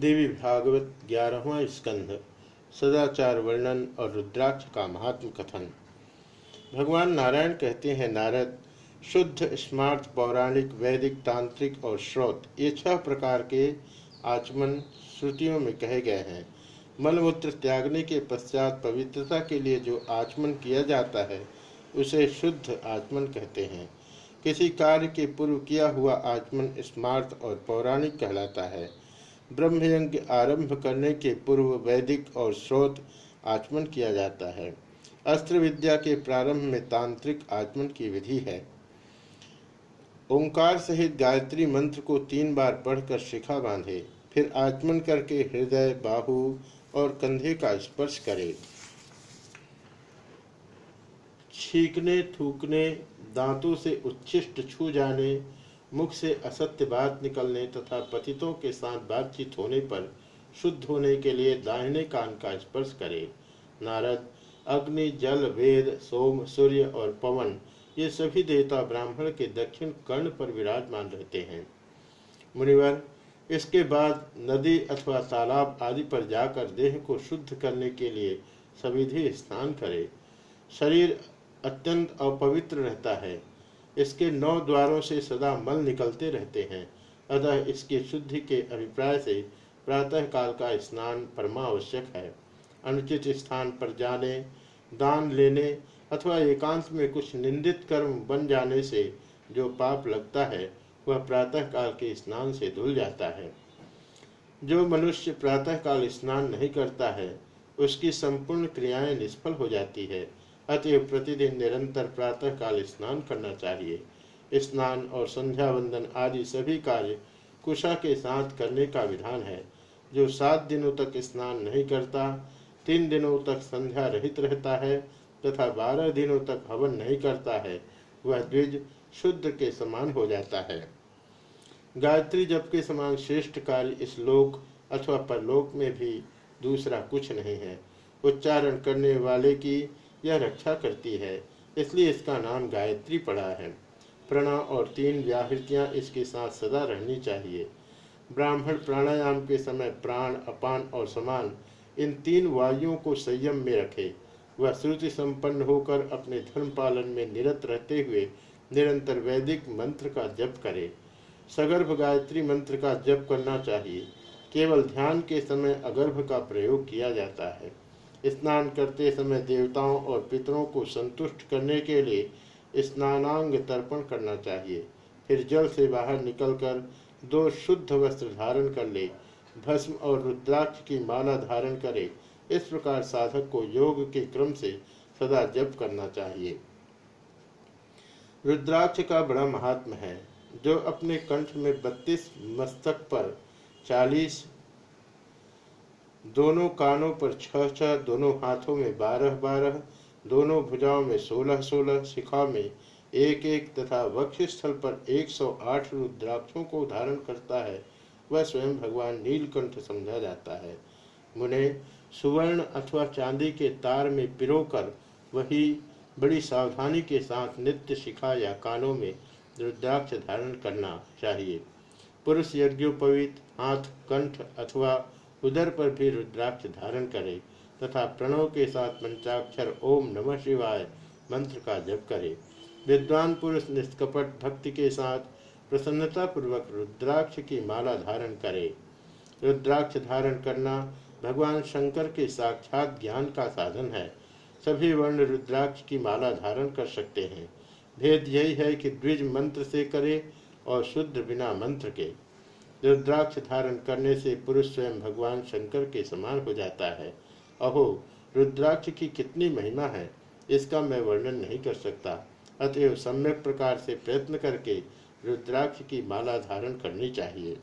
देवी भागवत ग्यारहवा स्कंध, सदाचार वर्णन और रुद्राक्ष का महात्म कथन। भगवान नारायण कहते हैं, नारद, शुद्ध स्मार्थ पौराणिक, वैदिक, तांत्रिक और श्रोत, ये छह प्रकार के आचमन श्रुतियों में कहे गए हैं। मलमूत्र त्यागने के पश्चात पवित्रता के लिए जो आचमन किया जाता है, उसे शुद्ध आचमन कहते हैं। किसी कार्य के पूर्व किया हुआ आचमन स्मार्थ और पौराणिक कहलाता है। ब्रह्मयज्ञ आरंभ करने के पूर्व वैदिक और स्रोत आचमन किया जाता है। अस्त्र विद्या के प्रारंभ में तांत्रिक आचमन की विधि है। ओंकार सहित गायत्री मंत्र को तीन बार पढ़कर शिखा बांधे, फिर आचमन करके हृदय, बाहु और कंधे का स्पर्श करे। छींकने, थूकने, दांतों से उच्छिष्ट छू जाने मुख से असत्य बात निकलने तथा पतितों के साथ बातचीत होने पर शुद्ध होने के लिए दाहिने कान का स्पर्श करे। नारद, अग्नि, जल, वेद, सोम, सूर्य और पवन, ये सभी देवता ब्राह्मण के दक्षिण कर्ण पर विराजमान रहते हैं। मुनिवर, इसके बाद नदी अथवा तालाब आदि पर जाकर देह को शुद्ध करने के लिए सविधि स्नान करे। शरीर अत्यंत अपवित्र रहता है। इसके नौ द्वारों से सदा मल निकलते रहते हैं। अतः इसकी शुद्धि के अभिप्राय से प्रातः काल का स्नान परमावश्यक है। अनुचित स्थान पर जाने, दान लेने अथवा एकांत में कुछ निंदित कर्म बन जाने से जो पाप लगता है, वह प्रातः काल के स्नान से धुल जाता है। जो मनुष्य प्रातः काल स्नान नहीं करता है, उसकी संपूर्ण क्रियाएँ निष्फल हो जाती है। अतएव प्रतिदिन निरंतर प्रातः काल स्नान करना चाहिए। स्नान और संध्या वंदन आदि सभी कार्य कुशा के साथ करने का विधान है। जो सात दिनों तक स्नान नहीं करता, तीन दिनों तक संध्या रहित रहता है तथा बारह दिनों तक हवन नहीं करता है, वह द्विज शुद्ध के समान हो जाता है। गायत्री जप के समान श्रेष्ठ कार्य इस लोक अथवा परलोक में भी दूसरा कुछ नहीं है। उच्चारण करने वाले की यह रक्षा करती है, इसलिए इसका नाम गायत्री पड़ा है। प्रणा और तीन व्याहृतियाँ इसके साथ सदा रहनी चाहिए। ब्राह्मण प्राणायाम के समय प्राण, अपान और समान, इन तीन वायुओं को संयम में रखे। वह श्रुति संपन्न होकर अपने धर्म पालन में निरत रहते हुए निरंतर वैदिक मंत्र का जप करे। सगर्भ गायत्री मंत्र का जप करना चाहिए। केवल ध्यान के समय अगर्भ का प्रयोग किया जाता है। स्नान करते समय देवताओं और पितरों को संतुष्ट करने के लिए स्नानांग तर्पण करना चाहिए। फिर जल से बाहर निकलकर दो शुद्ध वस्त्र धारण कर ले, भस्म और रुद्राक्ष की माला धारण करे। इस प्रकार साधक को योग के क्रम से सदा जप करना चाहिए। रुद्राक्ष का बड़ा महात्म है, जो अपने कंठ में बत्तीस मस्तक पर चालीस दोनों कानों पर छह छह दोनों हाथों में बारह बारह दोनों भुजाओं में सोलह सोलह शिखा में एक एक तथा वक्ष स्थल पर 108 रुद्राक्षों को धारण करता है। वह स्वयं भगवान नीलकंठ समझा जाता है। मुने, सुवर्ण अथवा चांदी के तार में पिरोकर वही बड़ी सावधानी के साथ नित्य शिखा या कानों में रुद्राक्ष धारण करना चाहिए। पुरुष यज्ञोपवीत, हाथ, कंठ अथवा उदर पर भी रुद्राक्ष धारण करे तथा प्रणव के साथ पंचाक्षर ओम नमः शिवाय मंत्र का जप करे। विद्वान पुरुष निष्कपट भक्ति के साथ प्रसन्नता पूर्वक रुद्राक्ष की माला धारण करे। रुद्राक्ष धारण करना भगवान शंकर के साक्षात ज्ञान का साधन है। सभी वर्ण रुद्राक्ष की माला धारण कर सकते हैं। भेद यही है कि द्विज मंत्र से करे और शुद्ध बिना मंत्र के। रुद्राक्ष धारण करने से पुरुष स्वयं भगवान शंकर के समान हो जाता है। अहो, रुद्राक्ष की कितनी महिमा है, इसका मैं वर्णन नहीं कर सकता। अतएव सम्यक प्रकार से प्रयत्न करके रुद्राक्ष की माला धारण करनी चाहिए।